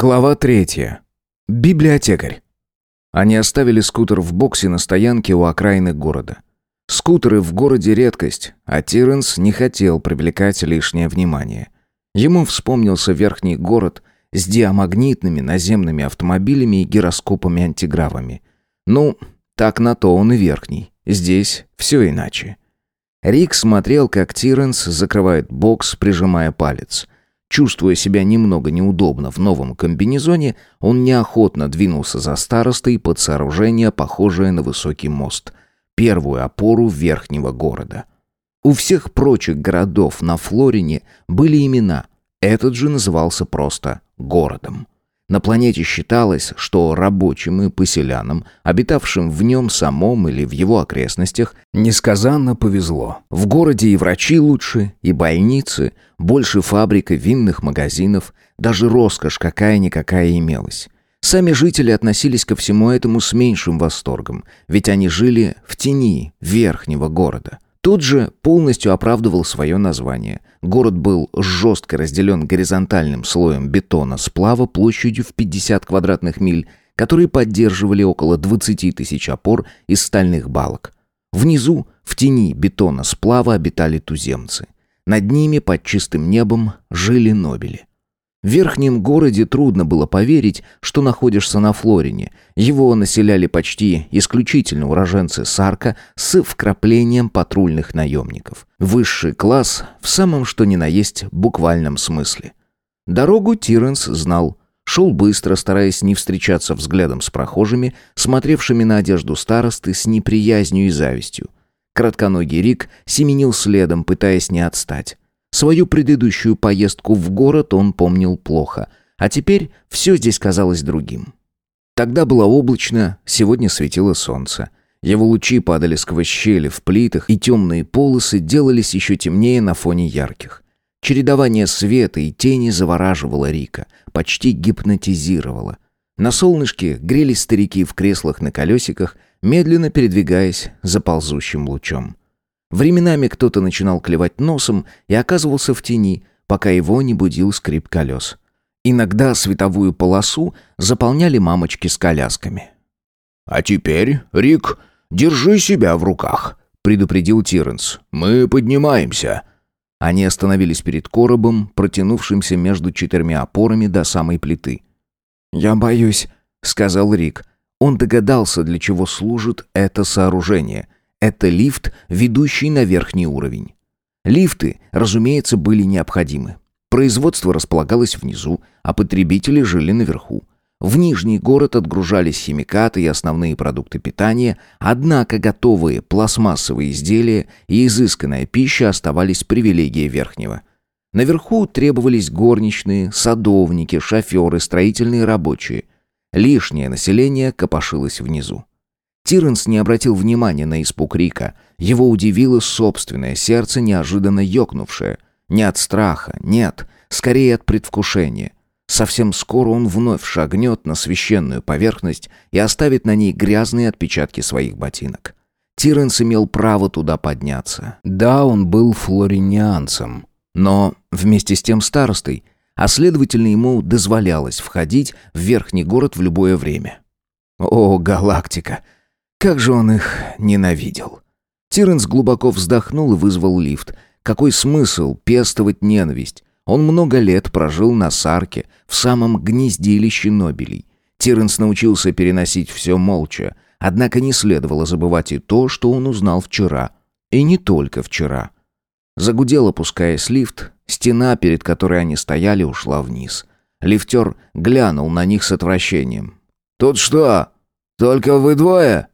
Глава третья. Библиотекарь. Они оставили скутер в боксе на стоянке у окраины города. Скутеры в городе редкость, а Тиренс не хотел привлекать лишнее внимание. Ему вспомнился верхний город с диамагнитными наземными автомобилями и гироскопами-антигравами. Ну, так на то он и верхний. Здесь все иначе. Рик смотрел, как Тиренс закрывает бокс, прижимая палец – Чувствуя себя немного неудобно в новом комбинезоне, он неохотно двинулся за старостой под сооружение, похожее на высокий мост, первую опору верхнего города. У всех прочих городов на Флорине были имена, этот же назывался просто городом. На планете считалось, что рабочим и поселянам, обитавшим в нем самом или в его окрестностях, несказанно повезло. В городе и врачи лучше, и больницы, больше фабрик и винных магазинов, даже роскошь какая-никакая имелась. Сами жители относились ко всему этому с меньшим восторгом, ведь они жили в тени верхнего города – тот же полностью оправдывал свое название. Город был жестко разделен горизонтальным слоем бетона сплава площадью в 50 квадратных миль, которые поддерживали около 20 тысяч опор из стальных балок. Внизу, в тени бетона сплава, обитали туземцы. Над ними, под чистым небом, жили нобели. В верхнем городе трудно было поверить, что находишься на Флорине. Его населяли почти исключительно уроженцы Сарка с вкраплением патрульных наемников. Высший класс в самом что ни на есть буквальном смысле. Дорогу Тиренс знал. Шел быстро, стараясь не встречаться взглядом с прохожими, смотревшими на одежду старосты с неприязнью и завистью. Кратконогий Рик семенил следом, пытаясь не отстать. Свою предыдущую поездку в город он помнил плохо, а теперь все здесь казалось другим. Тогда было облачно, сегодня светило солнце. Его лучи падали сквозь щели в плитах, и темные полосы делались еще темнее на фоне ярких. Чередование света и тени завораживало Рика, почти гипнотизировало. На солнышке грелись старики в креслах на колесиках, медленно передвигаясь за ползущим лучом. Временами кто-то начинал клевать носом и оказывался в тени, пока его не будил скрип колес. Иногда световую полосу заполняли мамочки с колясками. «А теперь, Рик, держи себя в руках», — предупредил Тиренс. «Мы поднимаемся». Они остановились перед коробом, протянувшимся между четырьмя опорами до самой плиты. «Я боюсь», — сказал Рик. Он догадался, для чего служит это сооружение — это лифт, ведущий на верхний уровень. Лифты, разумеется, были необходимы. Производство располагалось внизу, а потребители жили наверху. В Нижний город отгружались химикаты и основные продукты питания, однако готовые пластмассовые изделия и изысканная пища оставались привилегией Верхнего. Наверху требовались горничные, садовники, шоферы, строительные рабочие. Лишнее население копошилось внизу. Тиренс не обратил внимания на испуг Рика. Его удивило собственное сердце, неожиданно ёкнувшее. Не от страха, нет, скорее от предвкушения. Совсем скоро он вновь шагнет на священную поверхность и оставит на ней грязные отпечатки своих ботинок. Тиренс имел право туда подняться. Да, он был флоринианцем, но вместе с тем старостой, а следовательно ему дозволялось входить в верхний город в любое время. О, галактика! Как же он их ненавидел. Тиренс глубоко вздохнул и вызвал лифт. Какой смысл пестовать ненависть? Он много лет прожил на Сарке, в самом гнездилище Нобелей. Тиренс научился переносить все молча, однако не следовало забывать и то, что он узнал вчера. И не только вчера. Загудел, опускаясь лифт, стена, перед которой они стояли, ушла вниз. Лифтер глянул на них с отвращением. «Тут что, только вы двое?»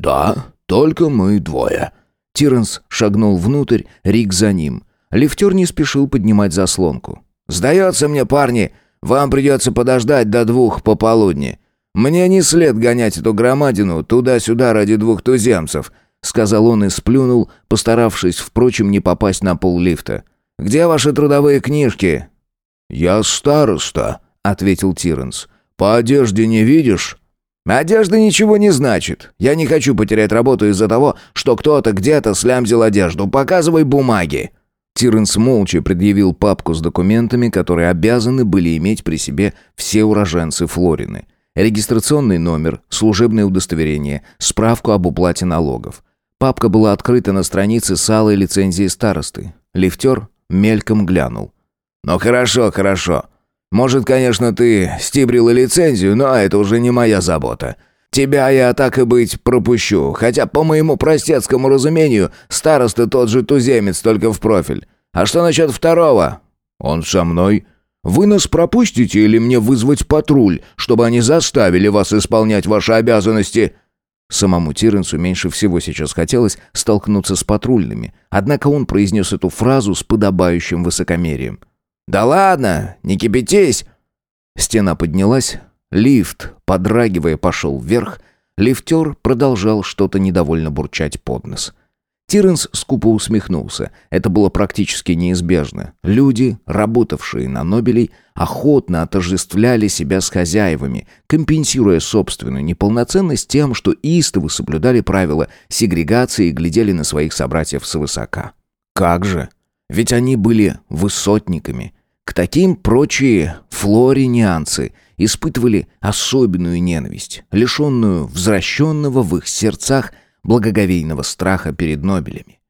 «Да, только мы двое». Тиренс шагнул внутрь, Рик за ним. Лифтер не спешил поднимать заслонку. «Сдается мне, парни, вам придется подождать до двух пополудни. Мне не след гонять эту громадину туда-сюда ради двух туземцев», сказал он и сплюнул, постаравшись, впрочем, не попасть на пол лифта. «Где ваши трудовые книжки?» «Я староста», — ответил Тиренс. «По одежде не видишь?» Одежда ничего не значит. Я не хочу потерять работу из-за того, что кто-то где-то слямзил одежду. Показывай бумаги». Тиренс молча предъявил папку с документами, которые обязаны были иметь при себе все уроженцы Флорины. Регистрационный номер, служебное удостоверение, справку об уплате налогов. Папка была открыта на странице с алой лицензией старосты. Лифтер мельком глянул. «Ну хорошо, хорошо. Может, конечно, ты стибрил лицензию, но это уже не моя забота. Тебя я, так и быть, пропущу, хотя, по моему простецкому разумению, староста тот же туземец, только в профиль. А что насчет второго?» «Он со мной. Вы нас пропустите или мне вызвать патруль, чтобы они заставили вас исполнять ваши обязанности?» Самому Тиренсу меньше всего сейчас хотелось столкнуться с патрульными, однако он произнес эту фразу с подобающим высокомерием. «Да ладно, не кипятись!» Стена поднялась, лифт, подрагивая, пошел вверх, лифтер продолжал что-то недовольно бурчать под нос. Тиренс скупо усмехнулся. Это было практически неизбежно. Люди, работавшие на Нобелей, охотно отождествляли себя с хозяевами, компенсируя собственную неполноценность тем, что истовы соблюдали правила сегрегации и глядели на своих собратьев свысока. Как же? Ведь они были высотниками. К таким прочие флоринианцы испытывали особенную ненависть, лишенную возвращенного в их сердцах – благоговейного страха перед Нобелями.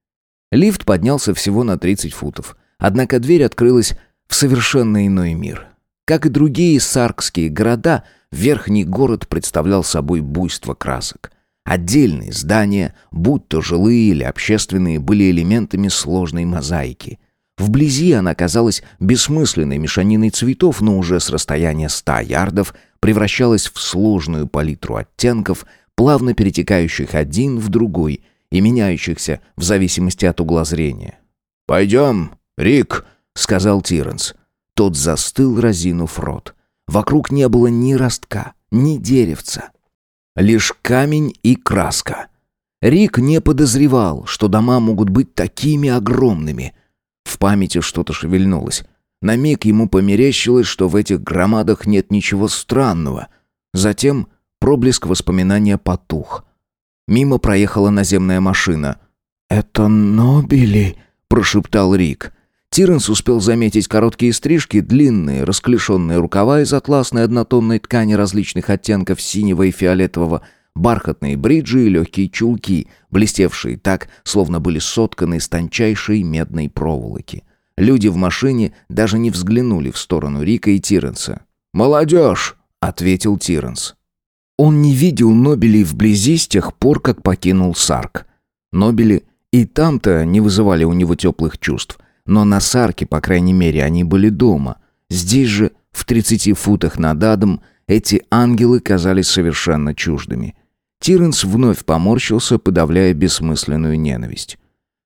Лифт поднялся всего на 30 футов, однако дверь открылась в совершенно иной мир. Как и другие саркские города, верхний город представлял собой буйство красок. Отдельные здания, будь то жилые или общественные, были элементами сложной мозаики. Вблизи она казалась бессмысленной мешаниной цветов, но уже с расстояния ста ярдов превращалась в сложную палитру оттенков – плавно перетекающих один в другой и меняющихся в зависимости от угла зрения. «Пойдем, Рик», — сказал Тиренс. Тот застыл, разинув рот. Вокруг не было ни ростка, ни деревца. Лишь камень и краска. Рик не подозревал, что дома могут быть такими огромными. В памяти что-то шевельнулось. На миг ему померещилось, что в этих громадах нет ничего странного. Затем Проблеск воспоминания потух. Мимо проехала наземная машина. «Это Нобели», — прошептал Рик. Тиренс успел заметить короткие стрижки, длинные, расклешенные рукава из атласной однотонной ткани различных оттенков синего и фиолетового, бархатные бриджи и легкие чулки, блестевшие так, словно были сотканы из тончайшей медной проволоки. Люди в машине даже не взглянули в сторону Рика и Тиренса. «Молодежь!» — ответил Тиренс. Он не видел Нобелей вблизи с тех пор, как покинул Сарк. Нобели и там-то не вызывали у него теплых чувств, но на Сарке, по крайней мере, они были дома. Здесь же, в 30 футах над адом, эти ангелы казались совершенно чуждыми. Тиренс вновь поморщился, подавляя бессмысленную ненависть.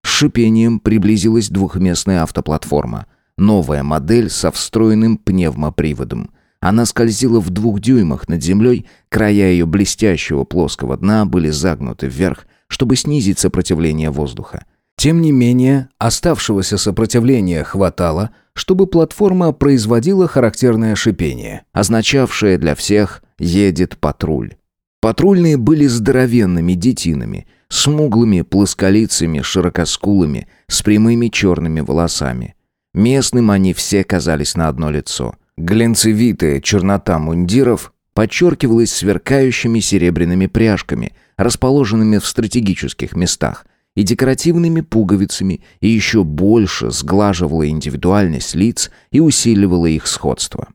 С шипением приблизилась двухместная автоплатформа. Новая модель со встроенным пневмоприводом – она скользила в двух дюймах над землей, края ее блестящего плоского дна были загнуты вверх, чтобы снизить сопротивление воздуха. Тем не менее, оставшегося сопротивления хватало, чтобы платформа производила характерное шипение, означавшее для всех «едет патруль». Патрульные были здоровенными детинами, смуглыми плосколицами, широкоскулыми, с прямыми черными волосами. Местным они все казались на одно лицо – Глянцевитая чернота мундиров подчеркивалась сверкающими серебряными пряжками, расположенными в стратегических местах, и декоративными пуговицами, и еще больше сглаживала индивидуальность лиц и усиливала их сходство.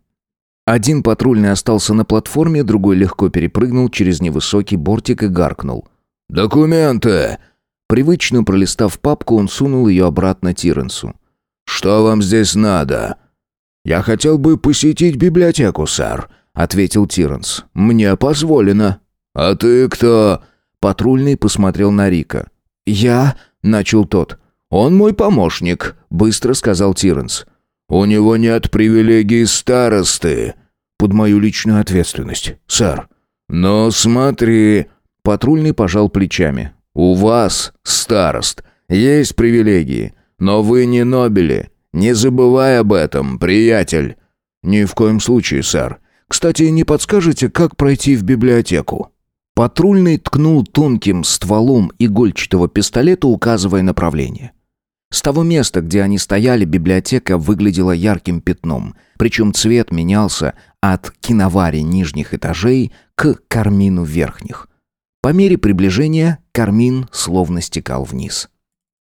Один патрульный остался на платформе, другой легко перепрыгнул через невысокий бортик и гаркнул. «Документы!» Привычно пролистав папку, он сунул ее обратно Тиренсу. «Что вам здесь надо?» «Я хотел бы посетить библиотеку, сэр», — ответил Тиренс. «Мне позволено». «А ты кто?» Патрульный посмотрел на Рика. «Я...» — начал тот. «Он мой помощник», — быстро сказал Тиренс. «У него нет привилегий старосты». «Под мою личную ответственность, сэр». «Ну, смотри...» Патрульный пожал плечами. «У вас, старост, есть привилегии, но вы не Нобели. Не забывай об этом, приятель». «Ни в коем случае, сэр. Кстати, не подскажете, как пройти в библиотеку?» Патрульный ткнул тонким стволом игольчатого пистолета, указывая направление. С того места, где они стояли, библиотека выглядела ярким пятном, причем цвет менялся от киновари нижних этажей к кармину верхних. По мере приближения кармин словно стекал вниз.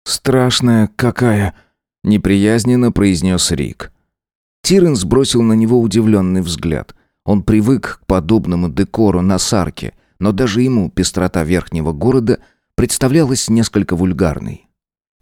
«Страшная какая!» — неприязненно произнес Рик. Тирен сбросил на него удивленный взгляд. Он привык к подобному декору на Сарке, но даже ему пестрота верхнего города представлялась несколько вульгарной.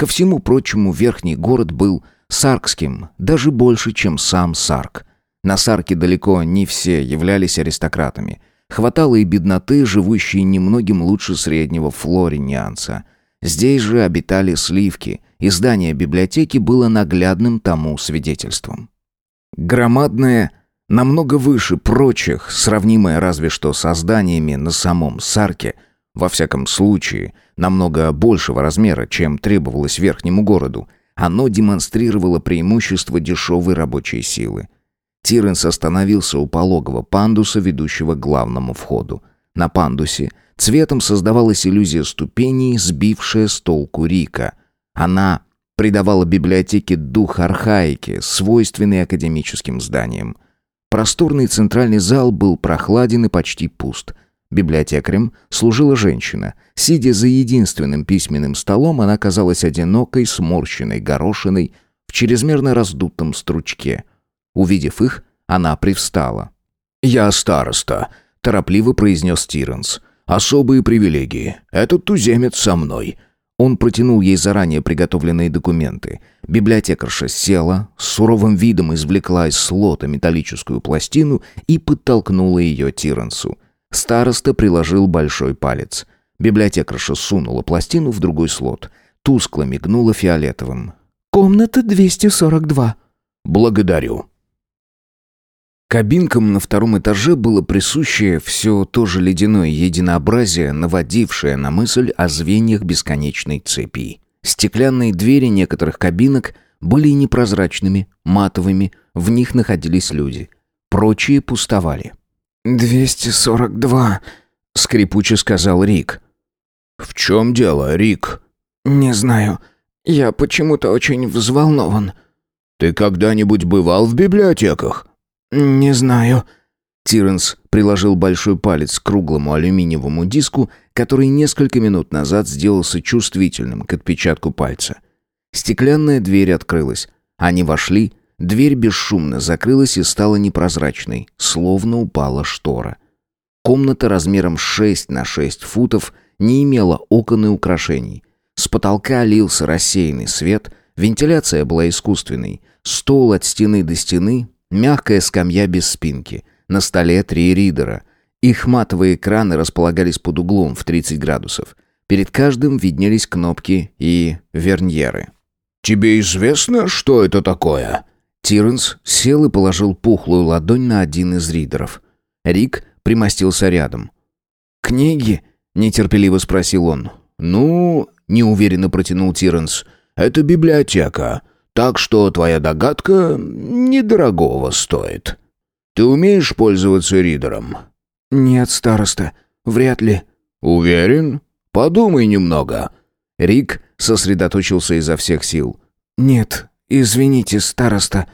Ко всему прочему, верхний город был саркским, даже больше, чем сам Сарк. На Сарке далеко не все являлись аристократами. Хватало и бедноты, живущей немногим лучше среднего флоринианца. Здесь же обитали сливки, и здание библиотеки было наглядным тому свидетельством. Громадное, намного выше прочих, сравнимое разве что со зданиями на самом Сарке – во всяком случае, намного большего размера, чем требовалось верхнему городу, оно демонстрировало преимущество дешевой рабочей силы. Тиренс остановился у пологого пандуса, ведущего к главному входу. На пандусе цветом создавалась иллюзия ступеней, сбившая с толку Рика. Она придавала библиотеке дух архаики, свойственный академическим зданиям. Просторный центральный зал был прохладен и почти пуст – Библиотекарем служила женщина. Сидя за единственным письменным столом, она казалась одинокой, сморщенной горошиной в чрезмерно раздутом стручке. Увидев их, она привстала. «Я староста», — торопливо произнес Тиренс. «Особые привилегии. Этот туземец со мной». Он протянул ей заранее приготовленные документы. Библиотекарша села, с суровым видом извлекла из слота металлическую пластину и подтолкнула ее Тиренсу. Староста приложил большой палец. Библиотекарша сунула пластину в другой слот. Тускло мигнула фиолетовым. «Комната 242». «Благодарю». Кабинкам на втором этаже было присуще все то же ледяное единообразие, наводившее на мысль о звеньях бесконечной цепи. Стеклянные двери некоторых кабинок были непрозрачными, матовыми, в них находились люди. Прочие пустовали. «Двести сорок два», — скрипуче сказал Рик. «В чем дело, Рик?» «Не знаю. Я почему-то очень взволнован». «Ты когда-нибудь бывал в библиотеках?» «Не знаю». Тиренс приложил большой палец к круглому алюминиевому диску, который несколько минут назад сделался чувствительным к отпечатку пальца. Стеклянная дверь открылась. Они вошли, Дверь бесшумно закрылась и стала непрозрачной, словно упала штора. Комната размером 6 на 6 футов не имела окон и украшений. С потолка лился рассеянный свет, вентиляция была искусственной. Стол от стены до стены, мягкая скамья без спинки. На столе три ридера. Их матовые экраны располагались под углом в 30 градусов. Перед каждым виднелись кнопки и верньеры. «Тебе известно, что это такое?» Тиренс сел и положил пухлую ладонь на один из ридеров. Рик примостился рядом. «Книги?» — нетерпеливо спросил он. «Ну...» — неуверенно протянул Тиренс. «Это библиотека, так что твоя догадка недорогого стоит. Ты умеешь пользоваться ридером?» «Нет, староста, вряд ли». «Уверен? Подумай немного». Рик сосредоточился изо всех сил. «Нет, «Извините, староста».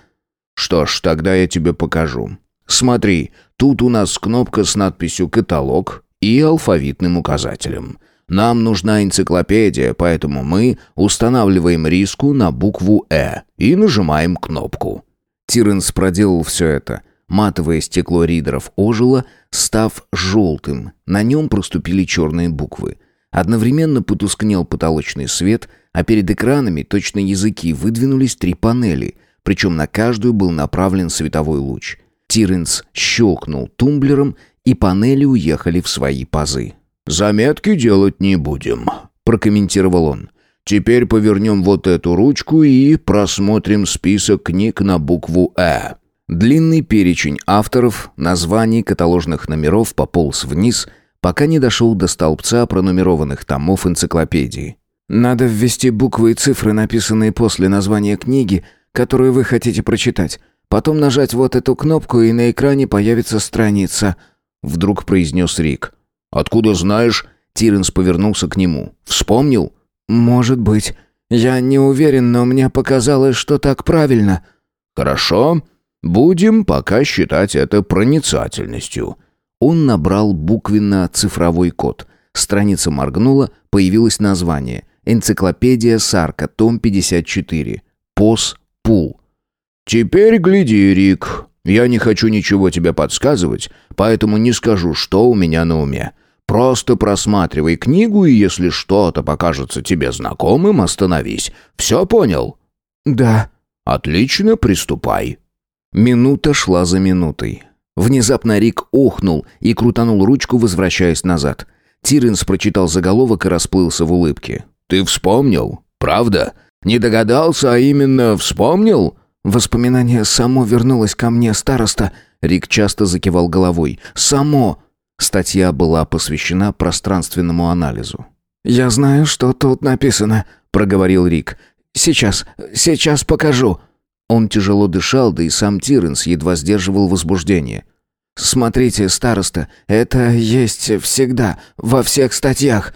«Что ж, тогда я тебе покажу. Смотри, тут у нас кнопка с надписью «Каталог» и алфавитным указателем. Нам нужна энциклопедия, поэтому мы устанавливаем риску на букву «Э» и нажимаем кнопку». Тиренс проделал все это. Матовое стекло ридеров ожило, став желтым. На нем проступили черные буквы. Одновременно потускнел потолочный свет – а перед экранами точно языки выдвинулись три панели, причем на каждую был направлен световой луч. Тиренс щелкнул тумблером, и панели уехали в свои пазы. «Заметки делать не будем», — прокомментировал он. «Теперь повернем вот эту ручку и просмотрим список книг на букву «Э». Длинный перечень авторов, названий каталожных номеров пополз вниз, пока не дошел до столбца пронумерованных томов энциклопедии. Надо ввести буквы и цифры, написанные после названия книги, которую вы хотите прочитать. Потом нажать вот эту кнопку, и на экране появится страница», — вдруг произнес Рик. «Откуда знаешь?» Тиренс повернулся к нему. «Вспомнил?» «Может быть». Я не уверен, но мне показалось, что так правильно». «Хорошо. Будем пока считать это проницательностью». Он набрал буквенно-цифровой код. Страница моргнула, появилось название. Энциклопедия Сарка, том 54. Пос Пул. «Теперь гляди, Рик. Я не хочу ничего тебе подсказывать, поэтому не скажу, что у меня на уме. Просто просматривай книгу, и если что-то покажется тебе знакомым, остановись. Все понял?» «Да». «Отлично, приступай». Минута шла за минутой. Внезапно Рик охнул и крутанул ручку, возвращаясь назад. Тиренс прочитал заголовок и расплылся в улыбке. «Ты вспомнил? Правда? Не догадался, а именно вспомнил?» Воспоминание само вернулось ко мне, староста. Рик часто закивал головой. «Само!» Статья была посвящена пространственному анализу. «Я знаю, что тут написано», — проговорил Рик. «Сейчас, сейчас покажу». Он тяжело дышал, да и сам Тиренс едва сдерживал возбуждение. «Смотрите, староста, это есть всегда, во всех статьях».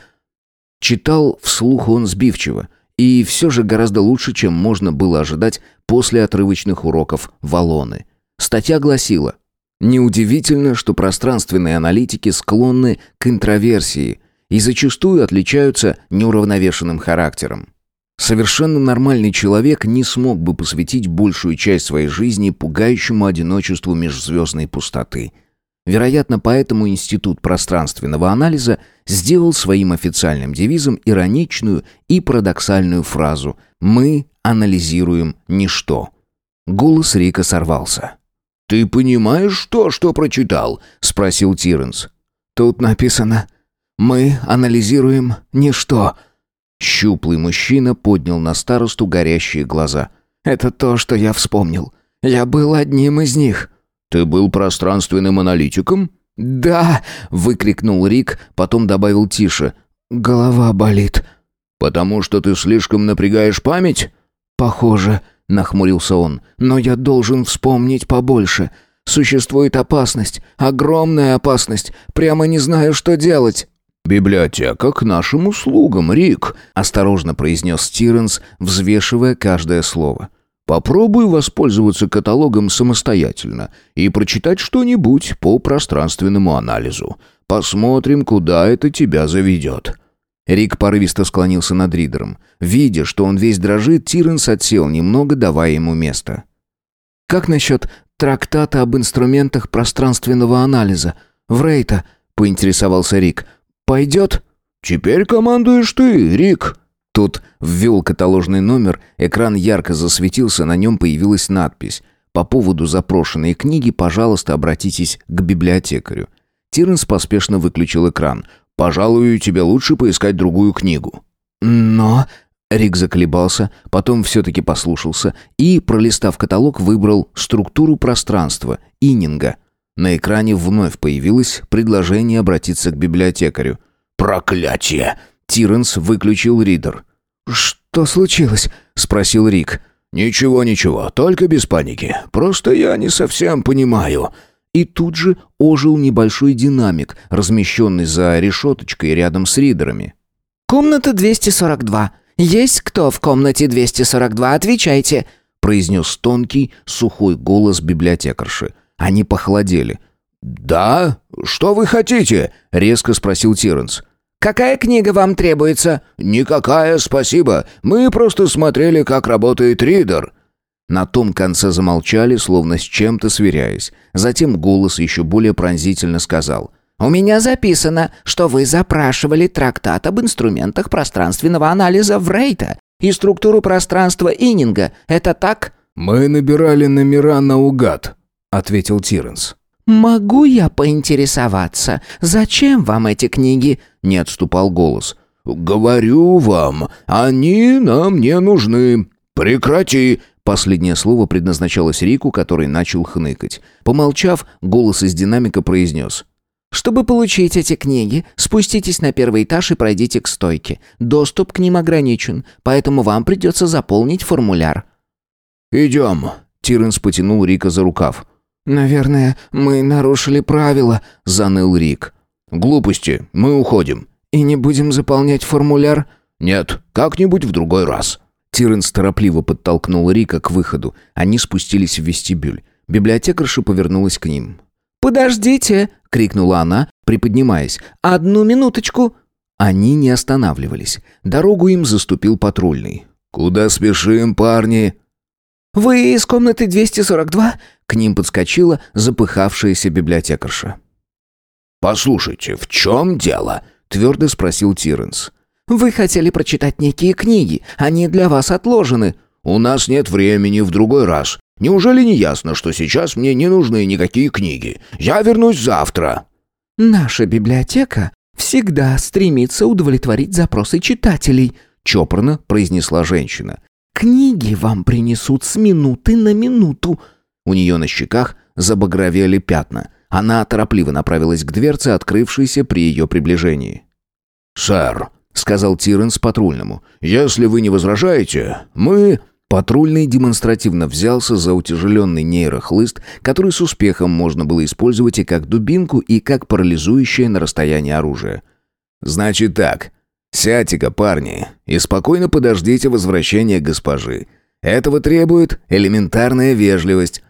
Читал вслух он сбивчиво, и все же гораздо лучше, чем можно было ожидать после отрывочных уроков Валоны. Статья гласила «Неудивительно, что пространственные аналитики склонны к интроверсии и зачастую отличаются неуравновешенным характером. Совершенно нормальный человек не смог бы посвятить большую часть своей жизни пугающему одиночеству межзвездной пустоты. Вероятно, поэтому Институт пространственного анализа сделал своим официальным девизом ироничную и парадоксальную фразу «Мы анализируем ничто». Голос Рика сорвался. «Ты понимаешь то, что прочитал?» — спросил Тиренс. «Тут написано «Мы анализируем ничто», Щуплый мужчина поднял на старосту горящие глаза. «Это то, что я вспомнил. Я был одним из них». «Ты был пространственным аналитиком?» «Да!» — выкрикнул Рик, потом добавил тише. «Голова болит». «Потому что ты слишком напрягаешь память?» «Похоже», — нахмурился он. «Но я должен вспомнить побольше. Существует опасность, огромная опасность. Прямо не знаю, что делать». «Библиотека к нашим услугам, Рик», — осторожно произнес Стиренс, взвешивая каждое слово. «Попробуй воспользоваться каталогом самостоятельно и прочитать что-нибудь по пространственному анализу. Посмотрим, куда это тебя заведет». Рик порывисто склонился над Ридером. Видя, что он весь дрожит, Тиренс отсел немного, давая ему место. «Как насчет трактата об инструментах пространственного анализа? Врейта?» — поинтересовался Рик. Пойдет?» «Теперь командуешь ты, Рик». Тут ввел каталожный номер, экран ярко засветился, на нем появилась надпись. «По поводу запрошенной книги, пожалуйста, обратитесь к библиотекарю». Тиренс поспешно выключил экран. «Пожалуй, тебе лучше поискать другую книгу». «Но...» Рик заколебался, потом все-таки послушался и, пролистав каталог, выбрал «Структуру пространства» Иннинга – на экране вновь появилось предложение обратиться к библиотекарю. «Проклятие!» Тиренс выключил ридер. «Что случилось?» — спросил Рик. «Ничего, ничего, только без паники. Просто я не совсем понимаю». И тут же ожил небольшой динамик, размещенный за решеточкой рядом с ридерами. «Комната 242. Есть кто в комнате 242? Отвечайте!» произнес тонкий, сухой голос библиотекарши. Они похолодели. «Да? Что вы хотите?» — резко спросил Тиренс. «Какая книга вам требуется?» «Никакая, спасибо. Мы просто смотрели, как работает ридер». На том конце замолчали, словно с чем-то сверяясь. Затем голос еще более пронзительно сказал. «У меня записано, что вы запрашивали трактат об инструментах пространственного анализа Врейта и структуру пространства Иннинга. Это так?» «Мы набирали номера наугад», — ответил Тиренс. «Могу я поинтересоваться, зачем вам эти книги?» — не отступал голос. «Говорю вам, они нам не нужны. Прекрати!» Последнее слово предназначалось Рику, который начал хныкать. Помолчав, голос из динамика произнес. «Чтобы получить эти книги, спуститесь на первый этаж и пройдите к стойке. Доступ к ним ограничен, поэтому вам придется заполнить формуляр». «Идем», — Тиренс потянул Рика за рукав. «Наверное, мы нарушили правила», — заныл Рик. «Глупости. Мы уходим». «И не будем заполнять формуляр?» «Нет, как-нибудь в другой раз». Тиренс торопливо подтолкнул Рика к выходу. Они спустились в вестибюль. Библиотекарша повернулась к ним. «Подождите!» — крикнула она, приподнимаясь. «Одну минуточку!» Они не останавливались. Дорогу им заступил патрульный. «Куда спешим, парни?» «Вы из комнаты 242?» К ним подскочила запыхавшаяся библиотекарша. «Послушайте, в чем дело?» — твердо спросил Тиренс. «Вы хотели прочитать некие книги. Они для вас отложены». «У нас нет времени в другой раз. Неужели не ясно, что сейчас мне не нужны никакие книги? Я вернусь завтра». «Наша библиотека всегда стремится удовлетворить запросы читателей», чопорно произнесла женщина. «Книги вам принесут с минуты на минуту». У нее на щеках забагровели пятна. Она торопливо направилась к дверце, открывшейся при ее приближении. «Сэр», — сказал Тиренс патрульному, — «если вы не возражаете, мы...» Патрульный демонстративно взялся за утяжеленный нейрохлыст, который с успехом можно было использовать и как дубинку, и как парализующее на расстоянии оружие. «Значит так. Сядьте-ка, парни, и спокойно подождите возвращения госпожи. Этого требует элементарная вежливость.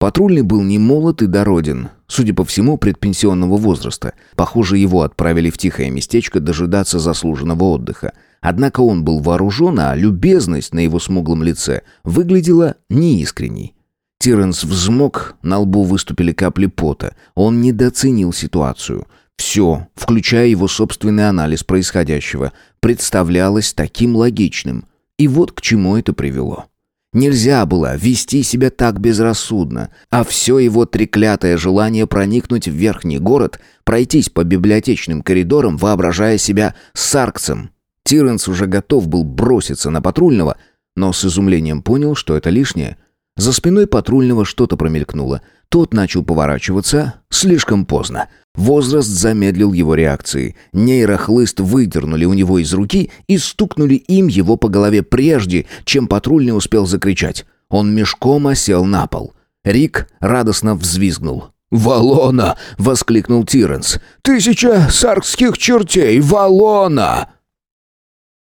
Патрульный был не молод и дороден, судя по всему, предпенсионного возраста. Похоже, его отправили в тихое местечко дожидаться заслуженного отдыха. Однако он был вооружен, а любезность на его смуглом лице выглядела неискренней. Тиренс взмок, на лбу выступили капли пота. Он недооценил ситуацию. Все, включая его собственный анализ происходящего, представлялось таким логичным. И вот к чему это привело. Нельзя было вести себя так безрассудно, а все его треклятое желание проникнуть в верхний город, пройтись по библиотечным коридорам, воображая себя саркцем. Тиренс уже готов был броситься на патрульного, но с изумлением понял, что это лишнее. За спиной патрульного что-то промелькнуло. Тот начал поворачиваться слишком поздно. Возраст замедлил его реакции. Нейрохлыст выдернули у него из руки и стукнули им его по голове прежде, чем патрульный успел закричать. Он мешком осел на пол. Рик радостно взвизгнул. «Валона!» — воскликнул Тиренс. «Тысяча саркских чертей! Валона!»